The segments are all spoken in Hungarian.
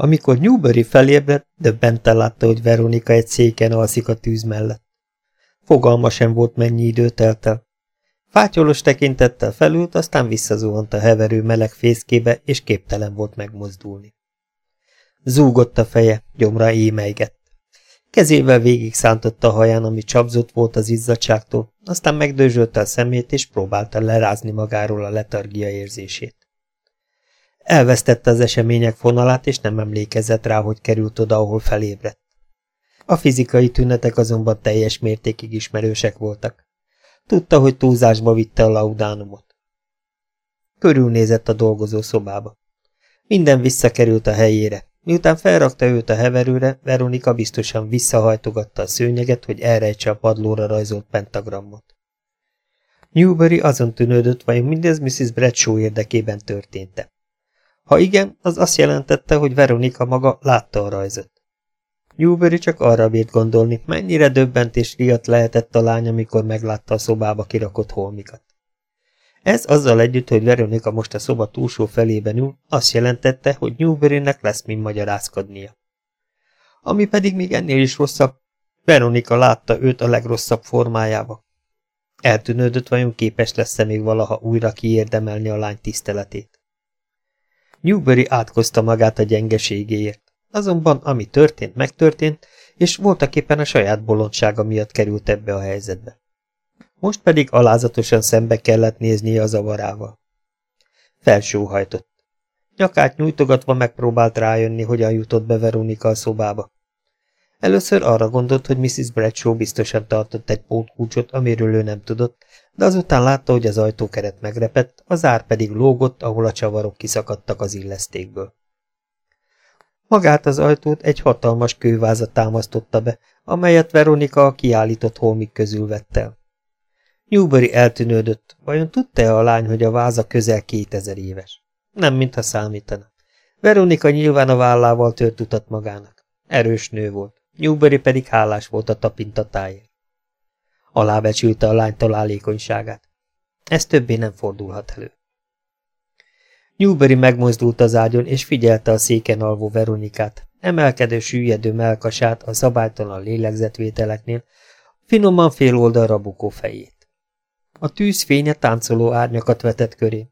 Amikor Newbury felébredt, döbbenten látta, hogy Veronika egy széken alszik a tűz mellett. Fogalma sem volt, mennyi idő telt el. Fátyolos tekintettel felült, aztán visszazuhant a heverő meleg fészkébe, és képtelen volt megmozdulni. Zúgott a feje, gyomra émeigett. Kezével végig szántotta a haján, ami csapzott volt az izzadságtól, aztán megdőzsölte a szemét, és próbálta lerázni magáról a letargia érzését. Elvesztette az események fonalát, és nem emlékezett rá, hogy került oda, ahol felébredt. A fizikai tünetek azonban teljes mértékig ismerősek voltak. Tudta, hogy túlzásba vitte a laudánumot. Körülnézett a dolgozó szobába. Minden visszakerült a helyére. Miután felrakta őt a heverőre, Veronika biztosan visszahajtogatta a szőnyeget, hogy elrejtse a padlóra rajzolt pentagramot. Newbury azon tűnődött, vajon mindez Mrs. Bradshaw érdekében történte. Ha igen, az azt jelentette, hogy Veronika maga látta a rajzot. Newbury csak arra bírt gondolni, mennyire döbbent és riadt lehetett a lány, amikor meglátta a szobába kirakott holmikat. Ez azzal együtt, hogy Veronika most a szoba túlsó felében ül, azt jelentette, hogy Newburynek lesz mind magyarázkodnia. Ami pedig még ennél is rosszabb, Veronika látta őt a legrosszabb formájába. Eltűnődött, vajon képes lesz-e még valaha újra kiérdemelni a lány tiszteletét. Newbury átkozta magát a gyengeségéért. Azonban, ami történt, megtörtént, és voltak éppen a saját bolondsága miatt került ebbe a helyzetbe. Most pedig alázatosan szembe kellett néznie a zavarával. Felsóhajtott. Nyakát nyújtogatva megpróbált rájönni, hogyan jutott be Veronika a szobába. Először arra gondolt, hogy Mrs. Bradshaw biztosan tartott egy pótkulcsot, amiről ő nem tudott, de azután látta, hogy az ajtókeret megrepett, a zár pedig lógott, ahol a csavarok kiszakadtak az illesztékből. Magát az ajtót egy hatalmas kőváza támasztotta be, amelyet Veronika a kiállított holmik közül vett el. Newbury eltűnődött, vajon tudta-e a lány, hogy a váza közel kétezer éves? Nem, mintha számítana. Veronika nyilván a vállával tört utat magának. Erős nő volt, Newbury pedig hálás volt a tapintatáért. Alábecsülte a lány találékonyságát. Ez többé nem fordulhat elő. Newbury megmozdult az ágyon, és figyelte a széken alvó Veronikát, emelkedő süllyedő melkasát a szabálytalan lélegzetvételeknél, finoman fél oldalra bukó fejét. A tűz fénye táncoló árnyakat vetett köré.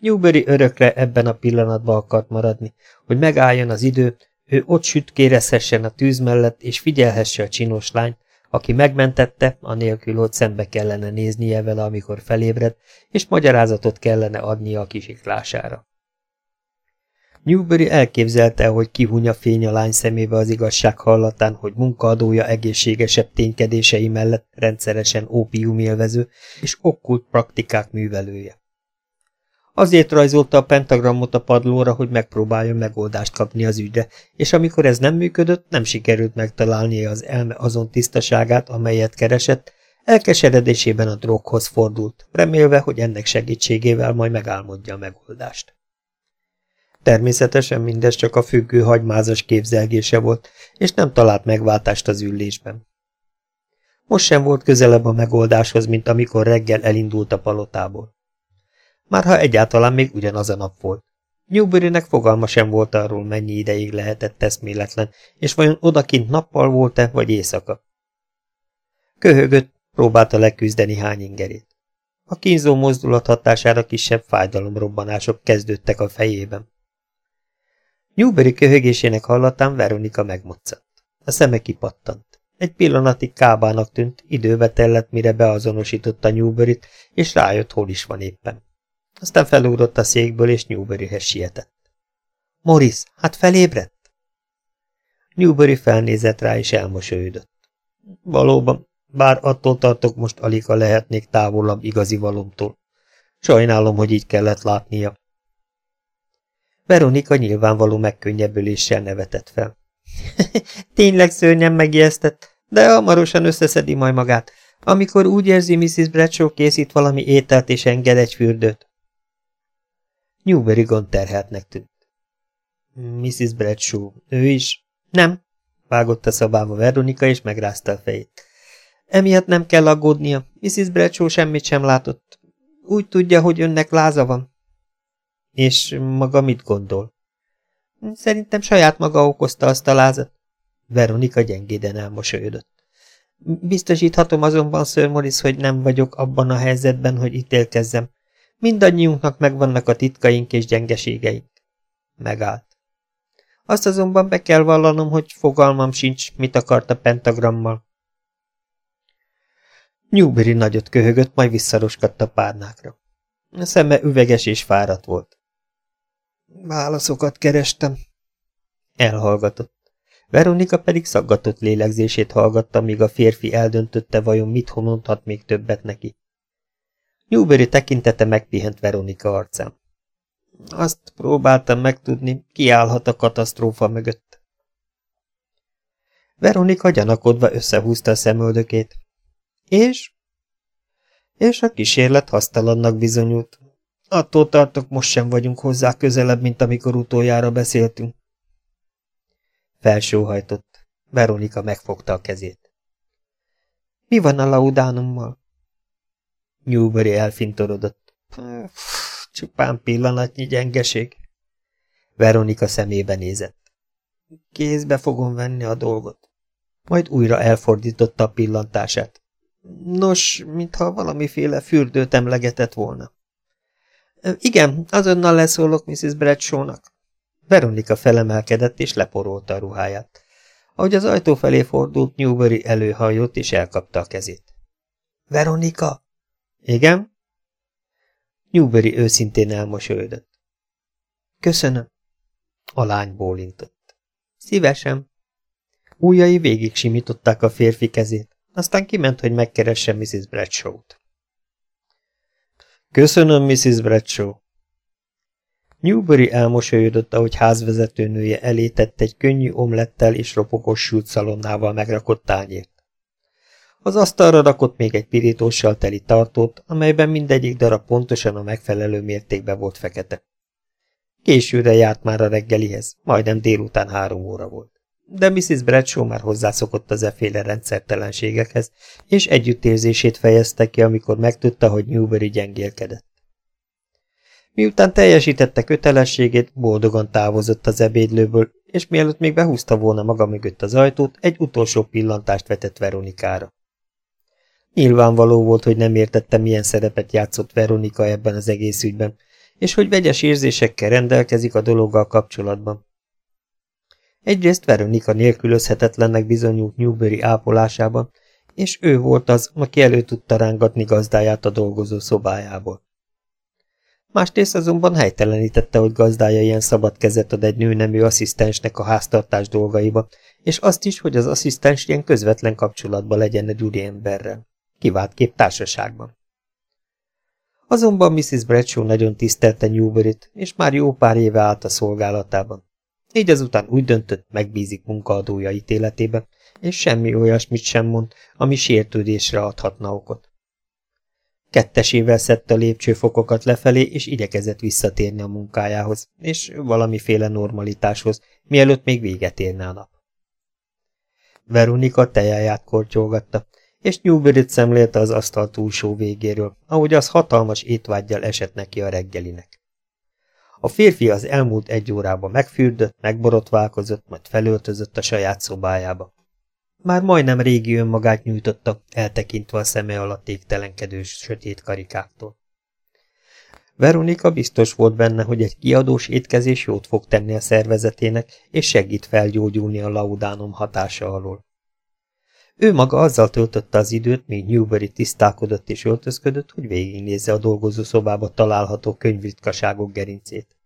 Newbury örökre ebben a pillanatban akart maradni, hogy megálljon az idő, ő ott sütkérezhessen a tűz mellett, és figyelhesse a csinos lányt, aki megmentette, anélkül, hogy szembe kellene néznie vele, amikor felébred, és magyarázatot kellene adnia a kisiklására. Newbury elképzelte, hogy kihunya fény a lány szemébe az igazság hallatán, hogy munkaadója egészségesebb ténykedései mellett rendszeresen ópiumélvező és okkult praktikák művelője. Azért rajzolta a pentagramot a padlóra, hogy megpróbáljon megoldást kapni az ügyre, és amikor ez nem működött, nem sikerült megtalálnia az elme azon tisztaságát, amelyet keresett, elkeseredésében a droghoz fordult, remélve, hogy ennek segítségével majd megálmodja a megoldást. Természetesen mindez csak a függő hagymázas képzelgése volt, és nem talált megváltást az ülésben. Most sem volt közelebb a megoldáshoz, mint amikor reggel elindult a palotából. Már ha egyáltalán még ugyanaz a nap volt. Newburynek fogalma sem volt arról, mennyi ideig lehetett eszméletlen, és vajon odakint nappal volt-e, vagy éjszaka. Köhögött, próbálta leküzdeni hány ingerét. A kínzó mozdulat hatására kisebb fájdalomrobbanások kezdődtek a fejében. Newbury köhögésének hallatán Veronika megmoccant. A szeme kipattant. Egy pillanatig kábának tűnt, időbe tellett, mire beazonosította Newburyt, és rájött, hol is van éppen. Aztán felugrott a székből, és Newburyhez sietett. Morris, hát felébredt? Newbury felnézett rá, és elmosolyodott. Valóban, bár attól tartok, most alig ha lehetnék távolabb igazi valomtól. Sajnálom, hogy így kellett látnia. Veronika nyilvánvaló megkönnyebbüléssel nevetett fel. Tényleg szörnyen megijesztett, de hamarosan összeszedi majd magát, amikor úgy érzi Mrs. Bradshaw készít valami ételt és enged egy fürdőt. Newbury gond terheltnek tűnt. Mrs. Bradshaw, ő is? Nem, vágott a szabába Veronika, és megrázta a fejét. Emiatt nem kell aggódnia, Mrs. Bradshaw semmit sem látott. Úgy tudja, hogy önnek láza van. És maga mit gondol? Szerintem saját maga okozta azt a lázat. Veronika gyengéden elmosolyodott. Biztosíthatom azonban, Sir Morris, hogy nem vagyok abban a helyzetben, hogy ítélkezzem. Mindannyiunknak megvannak a titkaink és gyengeségeink. Megállt. Azt azonban be kell vallanom, hogy fogalmam sincs, mit akart a pentagrammal. Newbury nagyot köhögött, majd visszaroskadt a párnákra. A szeme üveges és fáradt volt. Válaszokat kerestem. Elhallgatott. Veronika pedig szaggatott lélegzését hallgatta, míg a férfi eldöntötte, vajon mit mondhat még többet neki. Newbury tekintete megpihent Veronika arcán. Azt próbáltam megtudni, ki állhat a katasztrófa mögött. Veronika gyanakodva összehúzta a szemöldökét. És? És a kísérlet hasztalannak bizonyult. Attól tartok, most sem vagyunk hozzá közelebb, mint amikor utoljára beszéltünk. Felsóhajtott. Veronika megfogta a kezét. Mi van a laudánummal? Newbury elfintorodott. Csupán pillanatnyi gyengeség. Veronika szemébe nézett. Kézbe fogom venni a dolgot. Majd újra elfordította a pillantását. Nos, mintha valamiféle fürdőt emlegetett volna. Igen, azonnal leszólok Mrs. Bradshawnak. Veronika felemelkedett és leporolta a ruháját. Ahogy az ajtó felé fordult, Newbury előhajott és elkapta a kezét. Veronika? Igen? Newbury őszintén elmosolyodott. Köszönöm. A lány bólintott. Szívesen. Újjai végig simították a férfi kezét, aztán kiment, hogy megkeresse Mrs. Bradshaw-t. Köszönöm, Mrs. Bradshaw. Newbury elmosolyodott, ahogy házvezetőnője elé tett egy könnyű omlettel és ropogos sült szalonnával megrakott tányért. Az asztalra rakott még egy pirítóssal teli tartót, amelyben mindegyik darab pontosan a megfelelő mértékben volt fekete. Későre járt már a reggelihez, majdnem délután három óra volt. De Mrs. Bradshaw már hozzászokott az efféle rendszertelenségekhez, és együttérzését fejezte ki, amikor megtudta, hogy Newbury gyengélkedett. Miután teljesítette kötelességét, boldogan távozott az ebédlőből, és mielőtt még behúzta volna maga mögött az ajtót, egy utolsó pillantást vetett Veronikára. Nyilvánvaló volt, hogy nem értette, milyen szerepet játszott Veronika ebben az egész ügyben, és hogy vegyes érzésekkel rendelkezik a dologgal kapcsolatban. Egyrészt Veronika nélkülözhetetlennek bizonyult Newbury ápolásában, és ő volt az, aki elő tudta rángatni gazdáját a dolgozó szobájából. Másrészt azonban helytelenítette, hogy gazdája ilyen szabad kezet ad egy nőnemű asszisztensnek a háztartás dolgaiba, és azt is, hogy az asszisztens ilyen közvetlen kapcsolatban legyen egy úriemberrel kép társaságban. Azonban Mrs. Bradshaw nagyon tisztelte Newbury-t, és már jó pár éve állt a szolgálatában. Így azután úgy döntött, megbízik munkaadója ítéletében, és semmi olyasmit sem mond, ami sértődésre adhatna okot. Kettesével szedte a lépcsőfokokat lefelé, és igyekezett visszatérni a munkájához, és valamiféle normalitáshoz, mielőtt még véget érne a nap. Veronika tejáját kortyolgatta, és Newbury-t szemlélte az asztal túlsó végéről, ahogy az hatalmas étvágyjal esett neki a reggelinek. A férfi az elmúlt egy órában megfürdött, megborotválkozott, majd felöltözött a saját szobájába. Már majdnem régi önmagát nyújtotta, eltekintve a szeme alatt égtelenkedő sötét karikáktól. Veronika biztos volt benne, hogy egy kiadós étkezés jót fog tenni a szervezetének, és segít felgyógyulni a laudánom hatása alól. Ő maga azzal töltötte az időt, míg Newbury tisztálkodott és öltözködött, hogy végignézze a dolgozó szobába található könyvritkaságok gerincét.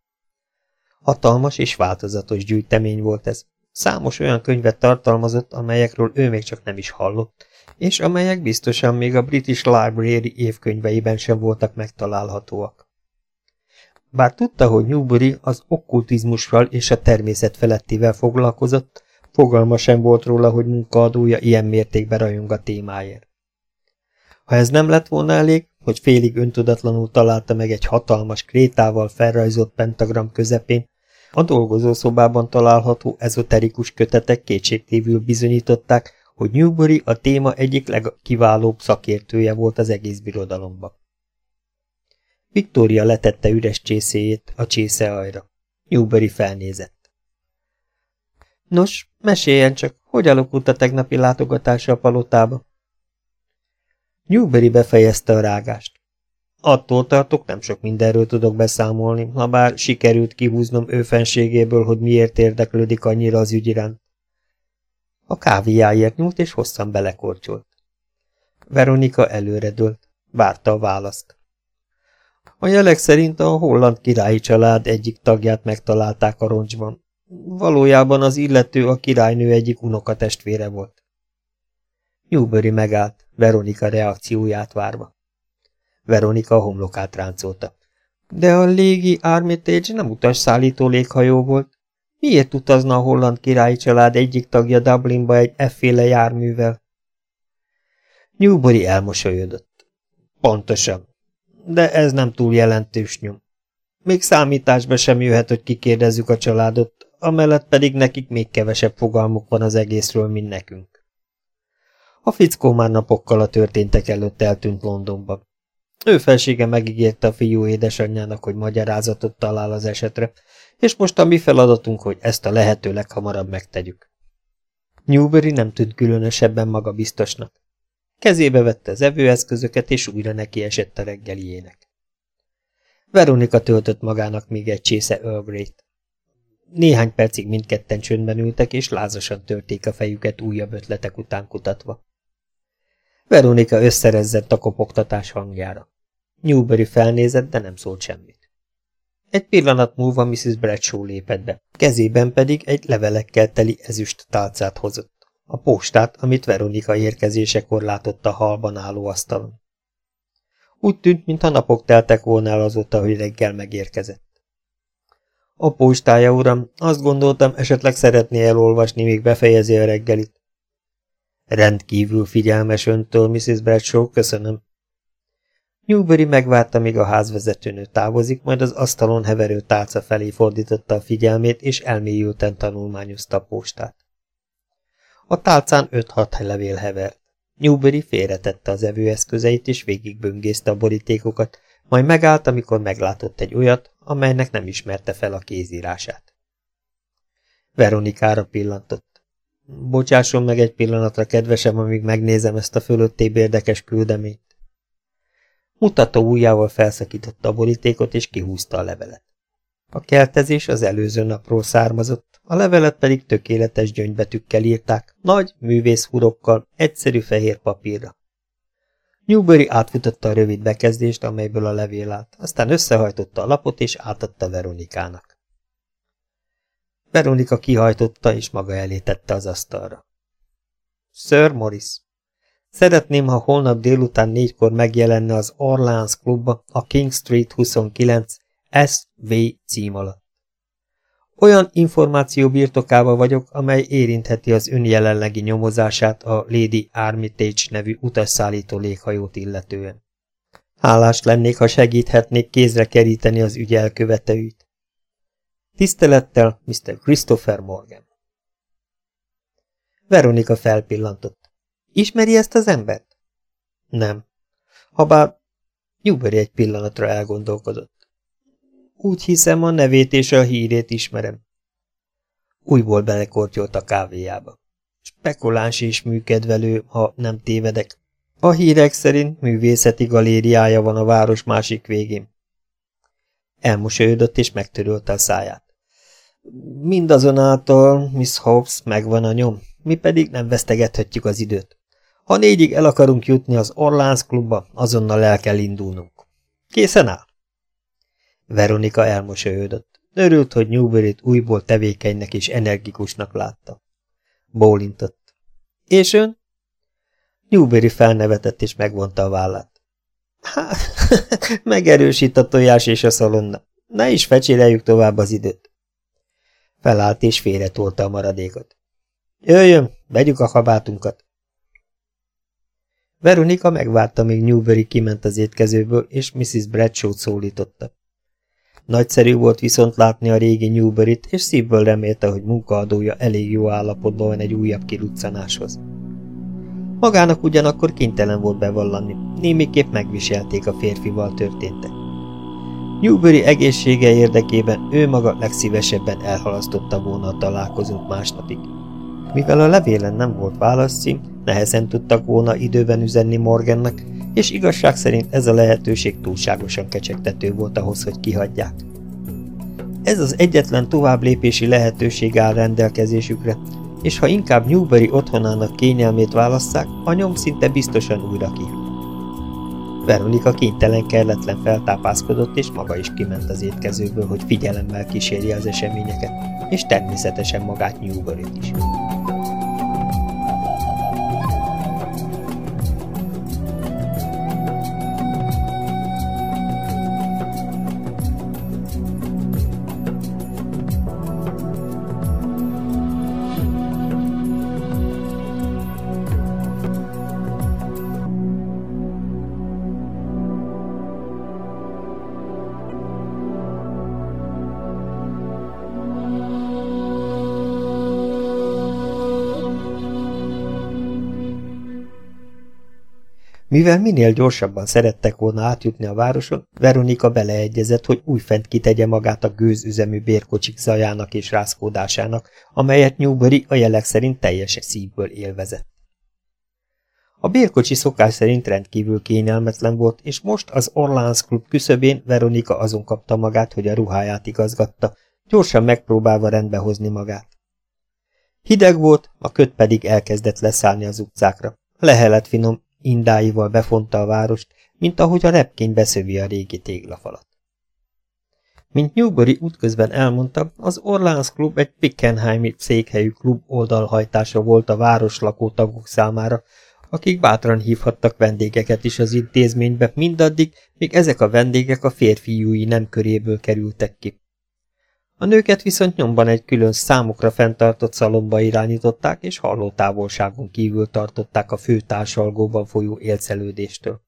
Hatalmas és változatos gyűjtemény volt ez. Számos olyan könyvet tartalmazott, amelyekről ő még csak nem is hallott, és amelyek biztosan még a British Library évkönyveiben sem voltak megtalálhatóak. Bár tudta, hogy Newbury az okkultizmussal és a természet felettivel foglalkozott, Fogalma sem volt róla, hogy munkaadója ilyen mértékben rajong a témáért. Ha ez nem lett volna elég, hogy félig öntudatlanul találta meg egy hatalmas krétával felrajzolt pentagram közepén, a dolgozószobában található ezoterikus kötetek kétségtévül bizonyították, hogy Newbury a téma egyik legkiválóbb szakértője volt az egész birodalomban. Victoria letette üres csészéjét a csésze ajra. Newbury felnézett. Nos, meséljen csak, hogy alakult a tegnapi látogatása a palotába? Newberry befejezte a rágást. Attól tartok, nem sok mindenről tudok beszámolni, ha bár sikerült kihúznom ő fenségéből, hogy miért érdeklődik annyira az ügy iránt. A kávéjáért nyúlt, és hosszan belekorcsolt. Veronika előredőlt, várta a választ. A jelek szerint a holland királyi család egyik tagját megtalálták a roncsban. Valójában az illető a királynő egyik unokatestvére volt. Newbury megállt, Veronika reakcióját várva. Veronika homlokát ráncolta. De a légi Armitage nem utasszállító léghajó volt. Miért utazna a holland királyi család egyik tagja Dublinba egy efféle járművel? Newbury elmosolyodott. Pontosan. De ez nem túl jelentős nyom. Még számításba sem jöhet, hogy kikérdezzük a családot, amellett pedig nekik még kevesebb fogalmuk van az egészről, mint nekünk. A fickó már napokkal a történtek előtt eltűnt Londonban. Ő felsége megígérte a fiú édesanyjának, hogy magyarázatot talál az esetre, és most a mi feladatunk, hogy ezt a lehető leghamarabb megtegyük. Newbury nem tűnt különösebben magabiztosnak. Kezébe vette az evőeszközöket, és újra neki esett a reggeliének. Veronika töltött magának még egy csésze Earl. Néhány percig mindketten csöndben ültek, és lázasan törték a fejüket újabb ötletek után kutatva. Veronika összerezzett a kopogtatás hangjára. Newbury felnézett, de nem szólt semmit. Egy pillanat múlva Mrs. Bradshaw lépett be, kezében pedig egy levelekkel teli ezüst tálcát hozott. A postát, amit Veronika érkezésekor látott a halban álló asztalon. Úgy tűnt, mintha napok teltek volna el azóta, hogy reggel megérkezett. A postája, uram, azt gondoltam, esetleg szeretné elolvasni, míg befejezi a reggelit. Rendkívül figyelmes öntől, Mrs. Bradshaw, köszönöm. Newbury megvárta, míg a házvezetőnő távozik, majd az asztalon heverő tálca felé fordította a figyelmét, és elmélyülten tanulmányozta a postát. A tálcán öt-hat levél hevert. Newbury félretette az evőeszközeit, és végigböngészte a borítékokat, majd megállt, amikor meglátott egy olyat, amelynek nem ismerte fel a kézírását. Veronikára pillantott. Bocsásson meg egy pillanatra, kedvesem, amíg megnézem ezt a fölöttébb érdekes küldeményt. Mutató ujjával felszakította a borítékot, és kihúzta a levelet. A keltezés az előző napról származott, a levelet pedig tökéletes gyöngybetűkkel írták, nagy művészhurokkal, egyszerű fehér papírra. Newbury átfutotta a rövid bekezdést, amelyből a levél állt, aztán összehajtotta a lapot és átadta Veronikának. Veronika kihajtotta és maga elé tette az asztalra. Sir Morris, szeretném, ha holnap délután négykor megjelenne az Orleans klubba a King Street 29 SV cím alatt. Olyan információ birtokába vagyok, amely érintheti az ön jelenlegi nyomozását a Lady Armitage nevű utasszállító léghajót illetően. Hálás lennék, ha segíthetnék kézre keríteni az ügy elkövetőit. Tisztelettel Mr. Christopher Morgan. Veronika felpillantott. Ismeri ezt az embert? Nem. Habár Newbury egy pillanatra elgondolkodott. Úgy hiszem, a nevét és a hírét ismerem. Újból belekortyolt a kávéjába. Spekuláns és műkedvelő, ha nem tévedek. A hírek szerint művészeti galériája van a város másik végén. Elmosolyodott és megtörölte a száját. Mindazonáltal, Miss Hobbs, megvan a nyom, mi pedig nem vesztegethetjük az időt. Ha négyig el akarunk jutni az Orlánsz klubba, azonnal el kell indulnunk. Készen áll? Veronika elmosolyodott. Örült, hogy Newbury-t újból tevékenynek és energikusnak látta. Bólintott. És ön? Newbury felnevetett és megvonta a vállát. Hát, megerősít a tojás és a szalonna. Ne is fecséreljük tovább az időt. Felállt és félretolta a maradékot. Jöjjön, vegyük a kabátunkat. Veronika megvárta, míg Newbury kiment az étkezőből, és Mrs. Bradshaw-t szólította. Nagyszerű volt viszont látni a régi Newbury-t, és szívből remélte, hogy munkaadója elég jó állapotban van egy újabb kiruccanáshoz. Magának ugyanakkor kénytelen volt bevallani, némiképp megviselték a férfival történtek. Newbury egészsége érdekében ő maga legszívesebben elhalasztotta volna a találkozót másnapig. Mivel a levélen nem volt válaszcím, nehezen tudtak volna időben üzenni Morgannek, és igazság szerint ez a lehetőség túlságosan kecsegtető volt ahhoz, hogy kihagyják. Ez az egyetlen továbblépési lehetőség áll rendelkezésükre, és ha inkább Newbury otthonának kényelmét válasszák, a nyom szinte biztosan újra ki. Veronika kénytelen kelletlen feltápászkodott, és maga is kiment az étkezőből, hogy figyelemmel kísérje az eseményeket, és természetesen magát Newbury is. Mivel minél gyorsabban szerettek volna átjutni a városon, Veronika beleegyezett, hogy újfent kitegye magát a gőzüzemű bérkocsik zajának és rázkódásának, amelyet Newbury a jelek szerint teljes szívből élvezett. A bérkocsi szokás szerint rendkívül kényelmetlen volt, és most az Orleans Club küszöbén Veronika azon kapta magát, hogy a ruháját igazgatta, gyorsan megpróbálva rendbehozni magát. Hideg volt, a köt pedig elkezdett leszállni az utcákra. Lehelet finom, indáival befonta a várost, mint ahogy a repkény beszövi a régi téglafalat. Mint Newbury útközben elmondta, az Orleans Club egy Pickenheimi székhelyű klub oldalhajtása volt a város lakótagok számára, akik bátran hívhattak vendégeket is az intézménybe, mindaddig, míg ezek a vendégek a férfiúi nem köréből kerültek ki. A nőket viszont nyomban egy külön számukra fenntartott szalomba irányították, és halló távolságon kívül tartották a fő társalgóban folyó élcelődéstől.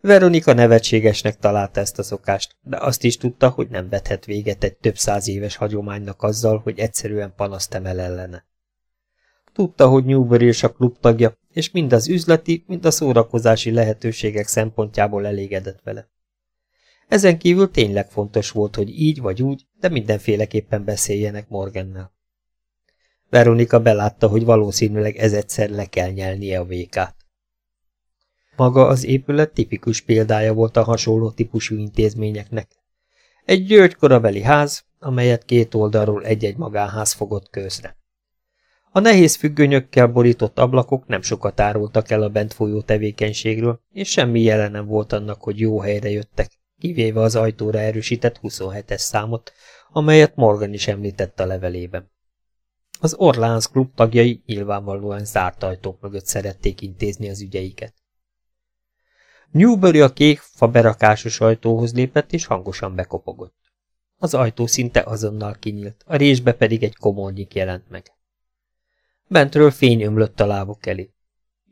Veronika nevetségesnek találta ezt a szokást, de azt is tudta, hogy nem vethet véget egy több száz éves hagyománynak azzal, hogy egyszerűen panaszt emel ellene. Tudta, hogy Newbury és a klub tagja, és mind az üzleti, mind a szórakozási lehetőségek szempontjából elégedett vele. Ezen kívül tényleg fontos volt, hogy így vagy úgy, de mindenféleképpen beszéljenek Morgannel. Veronika belátta, hogy valószínűleg ez egyszer le kell nyelnie a vékát. Maga az épület tipikus példája volt a hasonló típusú intézményeknek. Egy györgykorabeli ház, amelyet két oldalról egy-egy magánház fogott közre. A nehéz függönyökkel borított ablakok nem sokat árultak el a bent folyó tevékenységről, és semmi jele nem volt annak, hogy jó helyre jöttek, kivéve az ajtóra erősített 27-es számot, amelyet Morgan is említett a levelében. Az Orleans Club tagjai nyilvánvalóan zárt ajtók mögött szerették intézni az ügyeiket. Newbury a kék, faberakásos ajtóhoz lépett, és hangosan bekopogott. Az ajtó szinte azonnal kinyílt, a résbe pedig egy komornyik jelent meg. Bentről fény ömlött a lábok elé.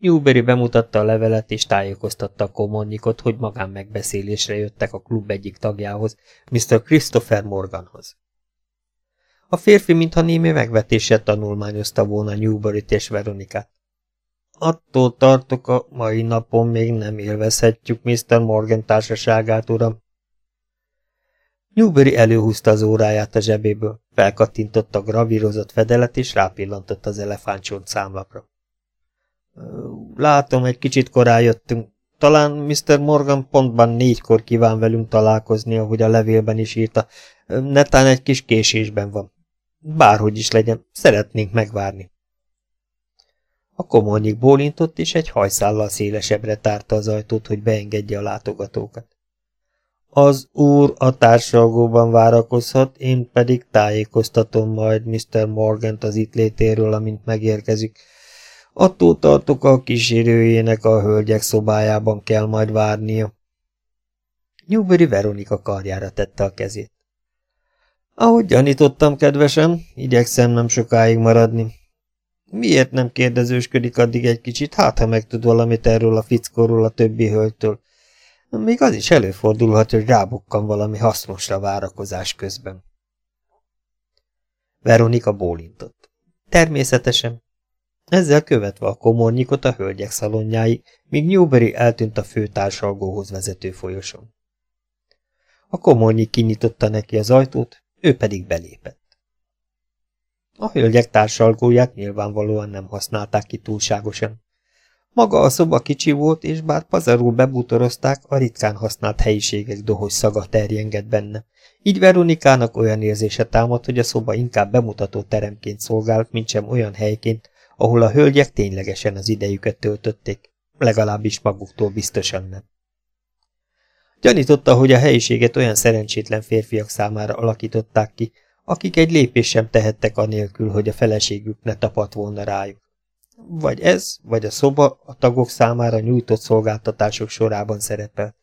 Newberry bemutatta a levelet és tájékoztatta a komornyikot, hogy magán megbeszélésre jöttek a klub egyik tagjához, Mr. Christopher Morganhoz. A férfi mintha némi megvetéssel tanulmányozta volna Newbury-t és Veronikát. Attól tartok, a mai napon még nem élvezhetjük Mr. Morgan társaságát, uram. Newbury előhúzta az óráját a zsebéből, felkattintotta a gravírozott fedelet és rápillantott az elefántcsont számlapra. Látom, egy kicsit korán jöttünk. Talán Mr. Morgan pontban négykor kíván velünk találkozni, ahogy a levélben is írta. Netán egy kis késésben van. Bárhogy is legyen, szeretnénk megvárni. A komornyik bólintott, és egy hajszállal szélesebbre tárta az ajtót, hogy beengedje a látogatókat. Az úr a társalgóban várakozhat, én pedig tájékoztatom majd Mr. Morgant az itt létéről, amint megérkezik. Attól tartok, a kísérőjének a hölgyek szobájában kell majd várnia. Newbury Veronika karjára tette a kezét. Ahogy gyanítottam, kedvesem, igyekszem nem sokáig maradni. Miért nem kérdezősködik addig egy kicsit, hát ha megtud valamit erről a fickóról a többi hölgytől? Még az is előfordulhat, hogy rábukkan valami hasznosra várakozás közben. Veronika bólintott. Természetesen. Ezzel követve a komornyikot a hölgyek szalonjáig, míg Newbury eltűnt a fő társalgóhoz vezető folyoson. A komornyi kinyitotta neki az ajtót, ő pedig belépett. A hölgyek társalgóját nyilvánvalóan nem használták ki túlságosan. Maga a szoba kicsi volt, és bár pazarul bebútorozták, a ritkán használt helyiségek dohos szaga terjengett benne. Így Veronikának olyan érzése támadt, hogy a szoba inkább bemutató teremként szolgált, mint sem olyan helyként, ahol a hölgyek ténylegesen az idejüket töltötték, legalábbis maguktól biztosan nem. Gyanította, hogy a helyiséget olyan szerencsétlen férfiak számára alakították ki, akik egy lépés sem tehettek anélkül, hogy a feleségük ne tapadt volna rájuk. Vagy ez, vagy a szoba a tagok számára nyújtott szolgáltatások sorában szerepelt.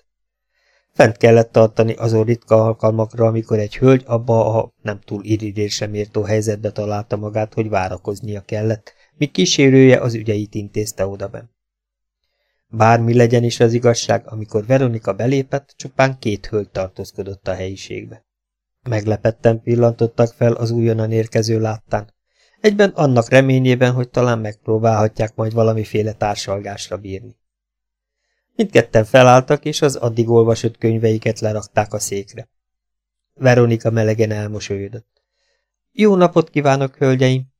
Fent kellett tartani azon ritka alkalmakra, amikor egy hölgy abba a nem túl irigésre mértó helyzetbe találta magát, hogy várakoznia kellett, míg kísérője az ügyeit intézte odaben. Bármi legyen is az igazság, amikor Veronika belépett, csupán két hölgy tartózkodott a helyiségbe. Meglepetten pillantottak fel az újonnan érkező láttán, egyben annak reményében, hogy talán megpróbálhatják majd valamiféle társalgásra bírni. Mindketten felálltak, és az addig olvasott könyveiket lerakták a székre. Veronika melegen elmosolyodott. Jó napot kívánok, hölgyeim!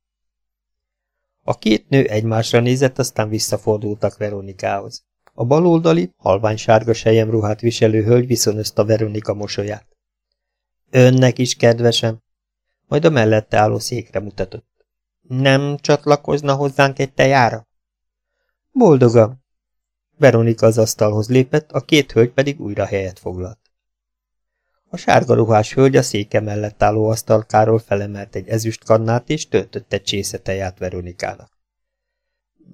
A két nő egymásra nézett, aztán visszafordultak Veronikához. A baloldali, halvány sárga ruhát viselő hölgy viszonozta Veronika mosolyát. Önnek is, kedvesem, majd a mellette álló székre mutatott. Nem csatlakozna hozzánk egy tejára? Boldogan. Veronika az asztalhoz lépett, a két hölgy pedig újra helyet foglalt. A sárga ruhás hölgy a széke mellett álló asztalkáról felemelt egy ezüst kannát, és töltött egy csésze teját Veronikának.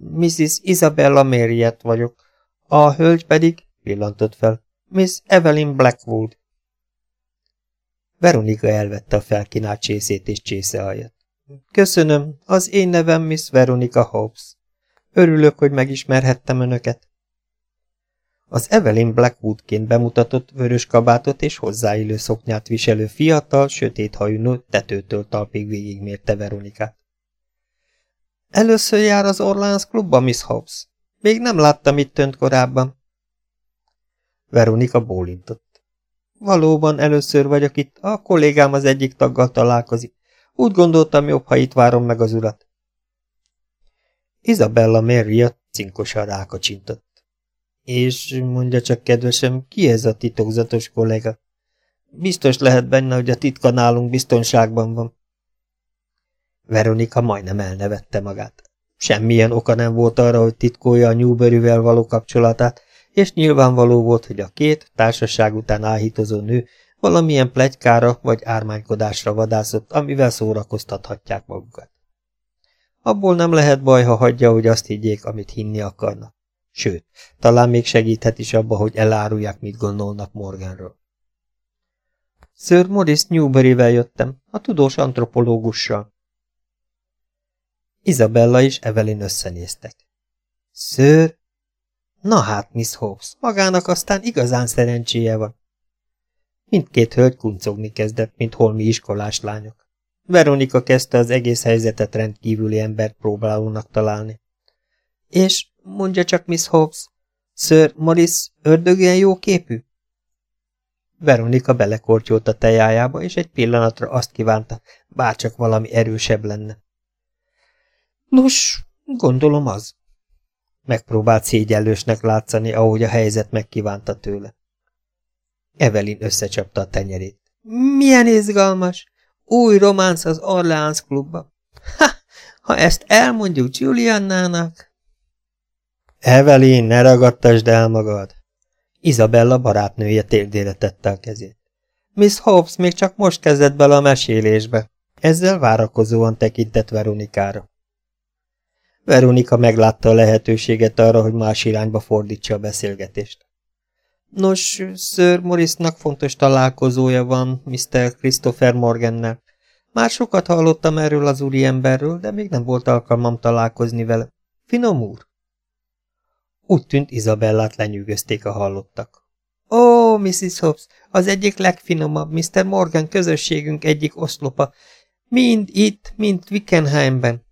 Mrs. Isabella Marriott vagyok. A hölgy pedig, pillantott fel, Miss Evelyn Blackwood. Veronika elvette a felkínált csészét és csészehajat. Köszönöm, az én nevem Miss Veronika Hobbs. Örülök, hogy megismerhettem önöket. Az Evelyn Blackwoodként bemutatott vörös kabátot és hozzáillő szoknyát viselő fiatal, sötét hajú nő tetőtől talpig végigmérte Veronikát. Először jár az Orleans klubba, Miss Hobbs. Még nem láttam itt önt korábban. Veronika bólintott. Valóban először vagyok itt, a kollégám az egyik taggal találkozik. Úgy gondoltam jobb, ha itt várom meg az urat. Isabella Marriott cinkosan rákacsintott. És mondja csak, kedvesem, ki ez a titokzatos kollega? Biztos lehet benne, hogy a titka nálunk biztonságban van. Veronika majdnem elnevette magát. Semmilyen oka nem volt arra, hogy titkolja a Newberryvel való kapcsolatát, és nyilvánvaló volt, hogy a két társaság után áhítozó nő valamilyen plegykára vagy ármánykodásra vadászott, amivel szórakoztathatják magukat. Abból nem lehet baj, ha hagyja, hogy azt higgyék, amit hinni akarnak. Sőt, talán még segíthet is abba, hogy elárulják, mit gondolnak Morganről. Sir Morris Newberryvel jöttem, a tudós antropológussal. Isabella és Evelyn összenéztek. Sir? Na hát, Miss Hobbs, magának aztán igazán szerencséje van. Mindkét hölgy kuncogni kezdett, mint holmi iskolás lányok. Veronika kezdte az egész helyzetet rendkívüli embert próbálónak találni. És mondja csak Miss Hobbs, Sir Morris ördögilyen jó képű? Veronika belekortyolt a tejájába, és egy pillanatra azt kívánta, bárcsak valami erősebb lenne. Nos, gondolom az. Megpróbált szégyellősnek látszani, ahogy a helyzet megkívánta tőle. Evelyn összecsapta a tenyerét. Milyen izgalmas! Új románc az Orleans klubba. Ha, ezt elmondjuk Juliannának... Evelyn, ne ragadtasd el magad! Isabella barátnője térdére tette a kezét. Miss Hobbs még csak most kezdett bele a mesélésbe. Ezzel várakozóan tekintett Veronikára. Veronika meglátta a lehetőséget arra, hogy más irányba fordítsa a beszélgetést. Nos, Sir Morrisnak fontos találkozója van Mr. Christopher Morgannel. Már sokat hallottam erről az úriemberről, de még nem volt alkalmam találkozni vele. Finom úr? Úgy tűnt Izabellát lenyűgözték a hallottak. Ó, oh, Mrs. Hobbs, az egyik legfinomabb, Mr. Morgan közösségünk egyik oszlopa. Mind itt, mind Wickenheimben.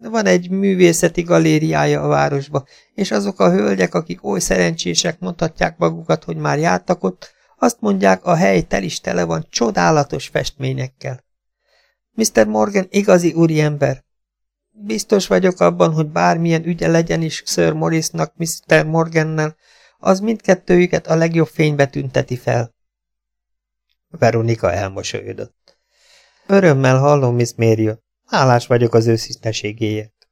Van egy művészeti galériája a városba, és azok a hölgyek, akik oly szerencsések mondhatják magukat, hogy már jártak ott, Azt mondják, a hely tel is tele van csodálatos festményekkel. Mr. Morgan igazi úriember. Biztos vagyok abban, hogy bármilyen ügye legyen is Sir Morrisnak Mr. Morgannel, az mindkettőjüket a legjobb fénybe tünteti fel. Veronika elmosolyodott. Örömmel hallom, Miss Mériot. Hálás vagyok az őszinteségéért.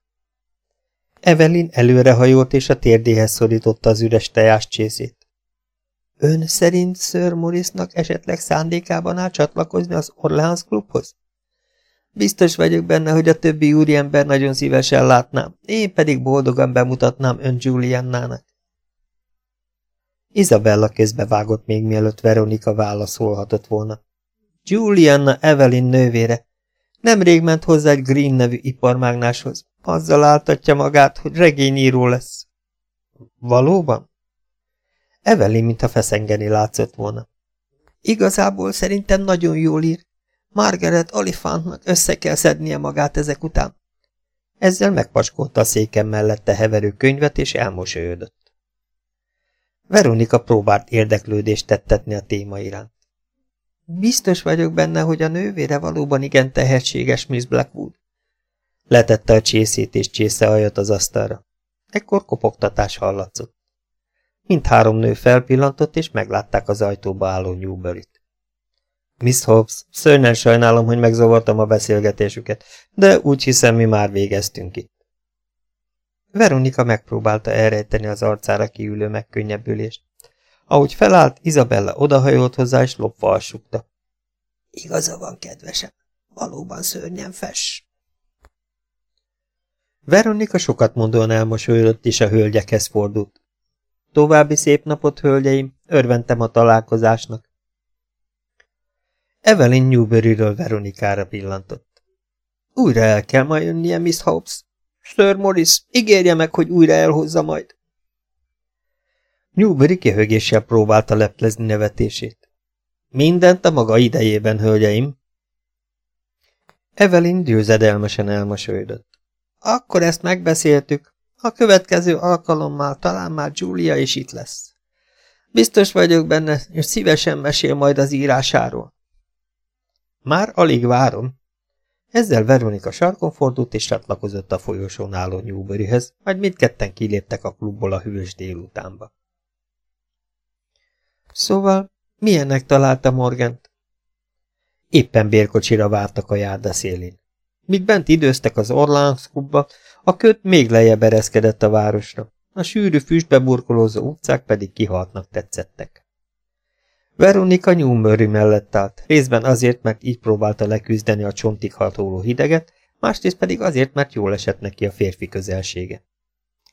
Evelyn előrehajolt és a térdéhez szorította az üres tejás csészét. Ön szerint Sir Morrisnak esetleg szándékában áll csatlakozni az Orleans klubhoz? Biztos vagyok benne, hogy a többi úriember nagyon szívesen látnám, én pedig boldogan bemutatnám ön Juliannának. Isabella kézbe vágott még mielőtt Veronika válaszolhatott volna. Julianna Evelyn nővére. Nemrég ment hozzá egy Green nevű iparmágnáshoz. Azzal áltatja magát, hogy regényíró lesz. Valóban? Evelyn, mintha feszengeni látszott volna. Igazából szerintem nagyon jól ír. Margaret Olifantnak össze kell szednie magát ezek után. Ezzel megpaskolta a széken mellette heverő könyvet, és elmosolyodott. Veronika próbált érdeklődést tettetni a téma iránt. Biztos vagyok benne, hogy a nővére valóban igen tehetséges Miss Blackwood. Letette a csészét és csészehajat az asztalra. Ekkor kopogtatás hallatszott. Mindhárom nő felpillantott, és meglátták az ajtóba álló Newbury-t. Miss Hobbs, szörnyen sajnálom, hogy megzavartam a beszélgetésüket, de úgy hiszem, mi már végeztünk itt. Veronika megpróbálta elrejteni az arcára kiülő megkönnyebbülést. Ahogy felállt, Izabella odahajolt hozzá, és lopva assukta. Igaza van, kedvesem, valóban szörnyen fes. Veronika sokat mondóan elmosolyodott, és a hölgyekhez fordult. További szép napot, hölgyeim, örventem a találkozásnak. Evelyn Newbury-ről Veronikára pillantott. Újra el kell majd jönnie, Miss Hobbs. Sir Morris, ígérje meg, hogy újra elhozza majd. Newbury kihögéssel próbálta leplezni nevetését. Mindent a maga idejében, hölgyeim. Evelyn győzedelmesen elmosolyodott. Akkor ezt megbeszéltük. A következő alkalommal talán már Julia is itt lesz. Biztos vagyok benne, és szívesen mesél majd az írásáról. Már alig várom. Ezzel Veronika sarkon fordult és csatlakozott a folyosón álló Newburyhez, majd mindketten kiléptek a klubból a hűvös délutánba. Szóval, milyennek találta Morgant? Éppen bérkocsira vártak a járda szélén. Míg bent időztek az Orlánsz klubba, a köt még lejjebb ereszkedett a városra, a sűrű füstbe burkolózó utcák pedig kihaltnak tetszettek. Veronika Newbury mellett állt, részben azért, mert így próbálta leküzdeni a csontig hatoló hideget, másrészt pedig azért, mert jól esett neki a férfi közelsége.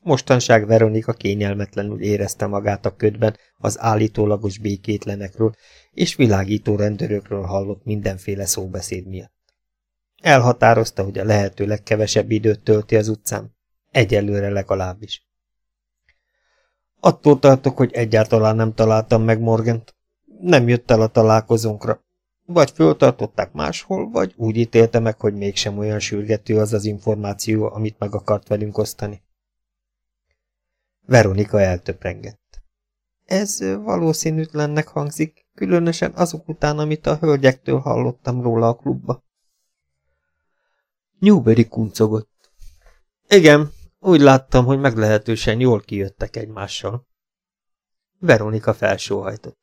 Mostanság Veronika kényelmetlenül érezte magát a ködben az állítólagos békétlenekről és világító rendőrökről hallott mindenféle szóbeszéd miatt. Elhatározta, hogy a lehető legkevesebb időt tölti az utcán, egyelőre legalábbis. Attól tartok, hogy egyáltalán nem találtam meg Morgant. Nem jött el a találkozónkra. Vagy föltartották máshol, vagy úgy ítélte meg, hogy mégsem olyan sürgető az az információ, amit meg akart velünk osztani. Veronika eltöprengett. Ez valószínűtlennek hangzik, különösen azok után, amit a hölgyektől hallottam róla a klubba. Newbury kuncogott. Igen, úgy láttam, hogy meglehetősen jól kijöttek egymással. Veronika felsóhajtott.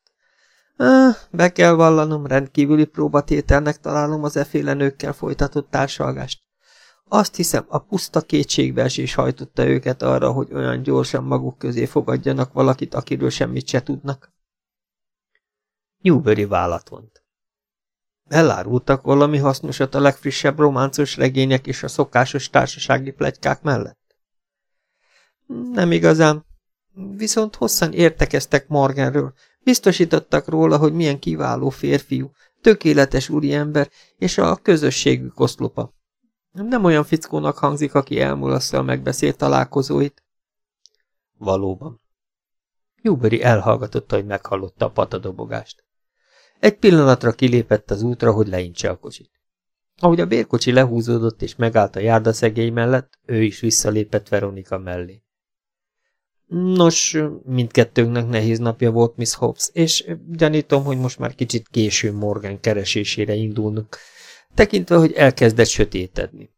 Ah, be kell vallanom, rendkívüli próbatételnek találom az eféle nőkkel folytatott társalgást. Azt hiszem, a puszta kétségbeesés hajtotta őket arra, hogy olyan gyorsan maguk közé fogadjanak valakit, akiről semmit se tudnak. Newbury vállat vont. Elárultak valami hasznosat a legfrissebb románcos regények és a szokásos társasági plegykák mellett? Nem igazán. Viszont hosszan értekeztek Morganről, biztosítottak róla, hogy milyen kiváló férfiú, tökéletes úriember és a közösségük oszlopa. Nem olyan fickónak hangzik, aki elmulassza a megbeszélt találkozóit. Valóban. Newbury elhallgatotta, hogy meghallotta a patadobogást. Egy pillanatra kilépett az útra, hogy leintse a kocsit. Ahogy a bérkocsi lehúzódott és megállt a járdaszegély mellett, ő is visszalépett Veronika mellé. Nos, mindkettőnknek nehéz napja volt, Miss Hobbs, és gyanítom, hogy most már kicsit késő Morgan keresésére indulnunk, tekintve, hogy elkezdett sötétedni.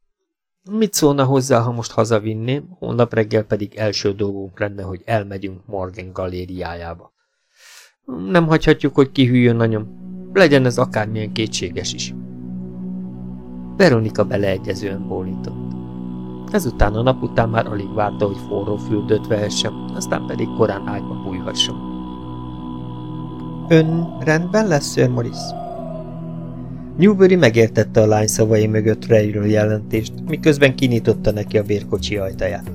Mit szólna hozzá, ha most hazavinném, holnap reggel pedig első dolgunk lenne, hogy elmegyünk Morgan galériájába. Nem hagyhatjuk, hogy kihűljön anyom. Legyen ez akármilyen kétséges is. Veronika beleegyezően bólított. Ezután a nap után már alig várta, hogy forró fürdőt vehessen, aztán pedig korán ágyba bújhasson. Ön rendben lesz, Sir Morris? Newbury megértette a lány szavai mögött rejről jelentést, miközben kinyitotta neki a bérkocsi ajtaját.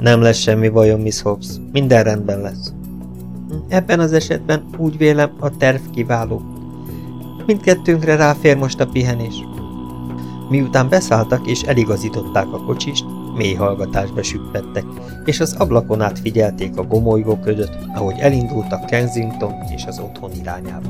Nem lesz semmi bajom, Miss Hobbs, minden rendben lesz. Ebben az esetben úgy vélem a terv kiváló. Mindkettőnkre ráfér most a pihenés. Miután beszálltak és eligazították a kocsist, mély hallgatásba süppettek, és az ablakon át figyelték a gomolygó ködöt, ahogy elindultak Kensington és az otthon irányába.